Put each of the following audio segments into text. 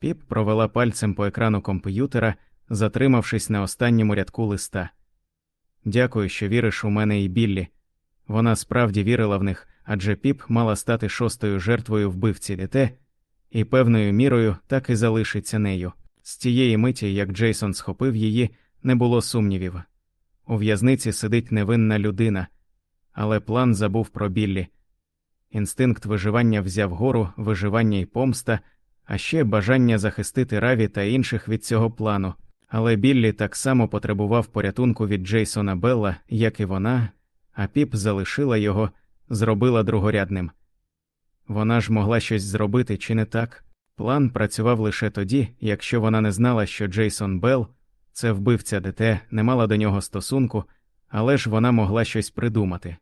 Піп провела пальцем по екрану комп'ютера, затримавшись на останньому рядку листа. Дякую, що віриш у мене і Біллі. Вона справді вірила в них, адже піп мала стати шостою жертвою вбивці дете, і певною мірою так і залишиться нею. З тієї миті, як Джейсон схопив її, не було сумнівів. У в'язниці сидить невинна людина, але план забув про Біллі. Інстинкт виживання взяв гору, виживання і помста, а ще бажання захистити Раві та інших від цього плану. Але Біллі так само потребував порятунку від Джейсона Белла, як і вона, а піп залишила його, зробила другорядним. Вона ж могла щось зробити, чи не так? План працював лише тоді, якщо вона не знала, що Джейсон Белл, це вбивця ДТ, не мала до нього стосунку, але ж вона могла щось придумати.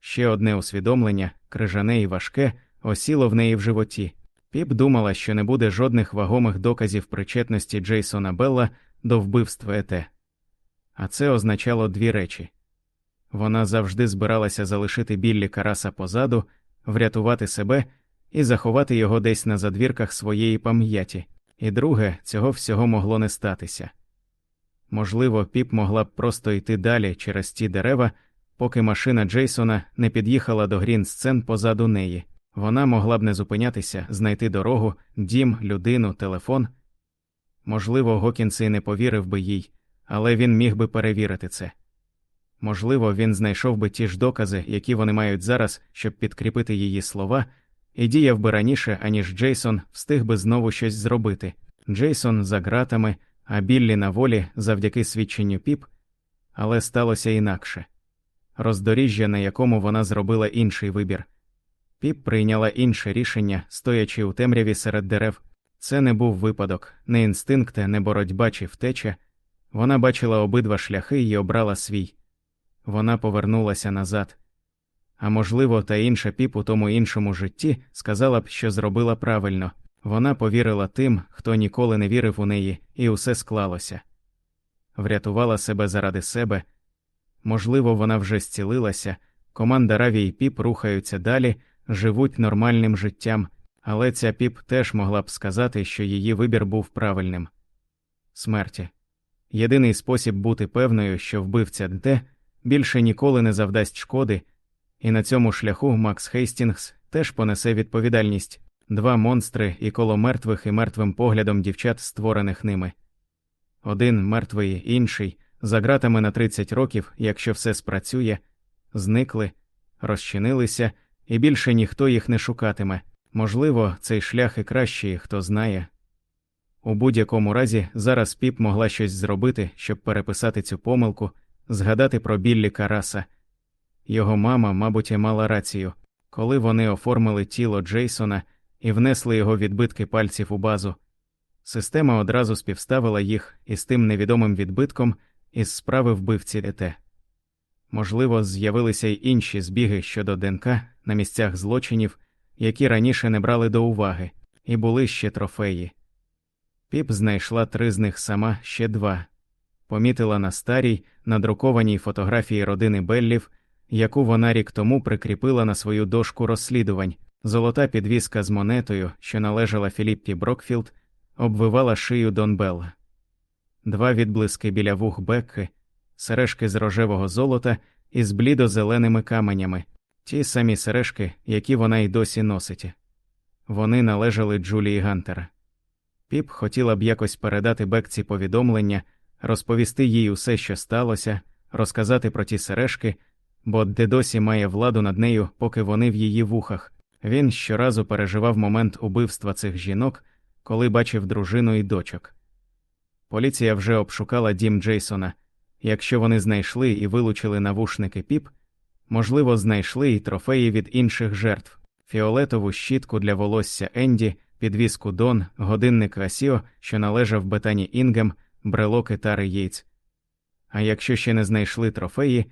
Ще одне усвідомлення, крижане і важке, осіло в неї в животі. Піп думала, що не буде жодних вагомих доказів причетності Джейсона Белла до вбивства ЕТ. А це означало дві речі вона завжди збиралася залишити Біллі Караса позаду, врятувати себе і заховати його десь на задвірках своєї пам'яті, і друге, цього всього могло не статися. Можливо, піп могла б просто йти далі через ті дерева, поки машина Джейсона не під'їхала до грін сцен позаду неї. Вона могла б не зупинятися, знайти дорогу, дім, людину, телефон. Можливо, Гокінс і не повірив би їй, але він міг би перевірити це. Можливо, він знайшов би ті ж докази, які вони мають зараз, щоб підкріпити її слова, і діяв би раніше, аніж Джейсон встиг би знову щось зробити. Джейсон за ґратами, а Біллі на волі завдяки свідченню піп, але сталося інакше роздоріжжя, на якому вона зробила інший вибір. Піп прийняла інше рішення, стоячи у темряві серед дерев. Це не був випадок, не інстинкти, не боротьба чи втеча. Вона бачила обидва шляхи і обрала свій. Вона повернулася назад. А можливо, та інша піп у тому іншому житті сказала б, що зробила правильно. Вона повірила тим, хто ніколи не вірив у неї, і усе склалося. Врятувала себе заради себе. Можливо, вона вже зцілилася. Команда Раві і Піп рухаються далі, живуть нормальним життям, але ця Піп теж могла б сказати, що її вибір був правильним смерть. Єдиний спосіб бути певною, що вбивця ДТ більше ніколи не завдасть шкоди, і на цьому шляху Макс Хейстінгс теж понесе відповідальність два монстри і коло мертвих і мертвим поглядом дівчат, створених ними. Один мертвий, інший, за ґратами на 30 років, якщо все спрацює, зникли, розчинилися і більше ніхто їх не шукатиме. Можливо, цей шлях і кращий, хто знає. У будь-якому разі зараз піп могла щось зробити, щоб переписати цю помилку, згадати про Біллі Караса. Його мама, мабуть, і мала рацію, коли вони оформили тіло Джейсона і внесли його відбитки пальців у базу. Система одразу співставила їх із тим невідомим відбитком із справи вбивці ДТ. Можливо, з'явилися й інші збіги щодо ДНК на місцях злочинів, які раніше не брали до уваги, і були ще трофеї. Піп знайшла три з них сама ще два, помітила на старій, надрукованій фотографії родини Беллів, яку вона рік тому прикріпила на свою дошку розслідувань. Золота підвіска з монетою, що належала Філіппі Брокфілд, обвивала шию Дон Белла. Два відблиски біля вух Бекки, сережки з рожевого золота із блідо-зеленими каменями, ті самі сережки, які вона й досі носить. Вони належали Джулії Гантера. Піп хотіла б якось передати Бекці повідомлення, розповісти їй усе, що сталося, розказати про ті сережки, бо де досі має владу над нею, поки вони в її вухах. Він щоразу переживав момент убивства цих жінок, коли бачив дружину і дочок. Поліція вже обшукала дім Джейсона. Якщо вони знайшли і вилучили навушники піп, можливо, знайшли і трофеї від інших жертв, фіолетову щітку для волосся Енді, підвіску Дон, годинник Асіо, що належав Бетані Інгем, брелоки Тари Єйц. А якщо ще не знайшли трофеї,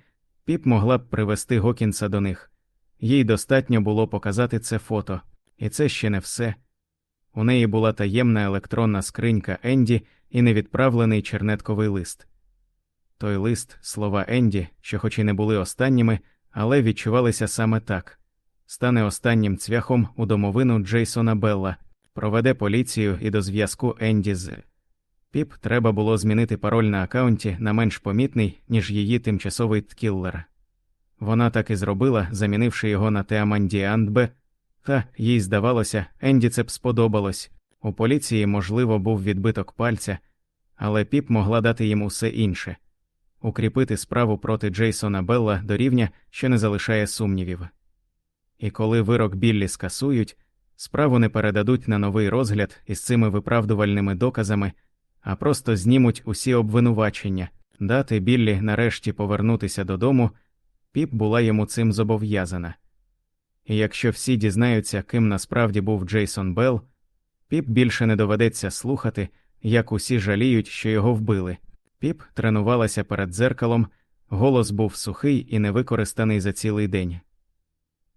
піп могла б привести Гокінса до них. Їй достатньо було показати це фото, і це ще не все. У неї була таємна електронна скринька Енді і невідправлений чернетковий лист. Той лист, слова Енді, що хоч і не були останніми, але відчувалися саме так стане останнім цвяхом у домовину Джейсона Белла, проведе поліцію і до зв'язку Енді з. Піп треба було змінити пароль на аккаунті на менш помітний, ніж її тимчасовий ткіллер. Вона так і зробила, замінивши його на Теамандіандбе, та їй здавалося, Енді це б сподобалось. У поліції, можливо, був відбиток пальця, але піп могла дати їм усе інше укріпити справу проти Джейсона Белла до рівня, що не залишає сумнівів. І коли вирок Біллі скасують, справу не передадуть на новий розгляд із цими виправдувальними доказами, а просто знімуть усі обвинувачення, дати Біллі нарешті повернутися додому, піп була йому цим зобов'язана. І якщо всі дізнаються, ким насправді був Джейсон Белл, піп більше не доведеться слухати, як усі жаліють, що його вбили. Піп тренувалася перед дзеркалом, голос був сухий і невикористаний за цілий день.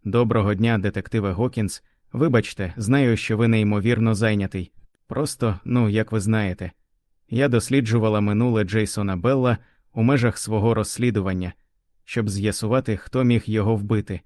Доброго дня, детективе Гокінс. Вибачте, знаю, що ви неймовірно зайнятий. Просто, ну, як ви знаєте, я досліджувала минуле Джейсона Белла у межах свого розслідування, щоб з'ясувати, хто міг його вбити.